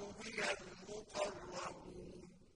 قضي المقر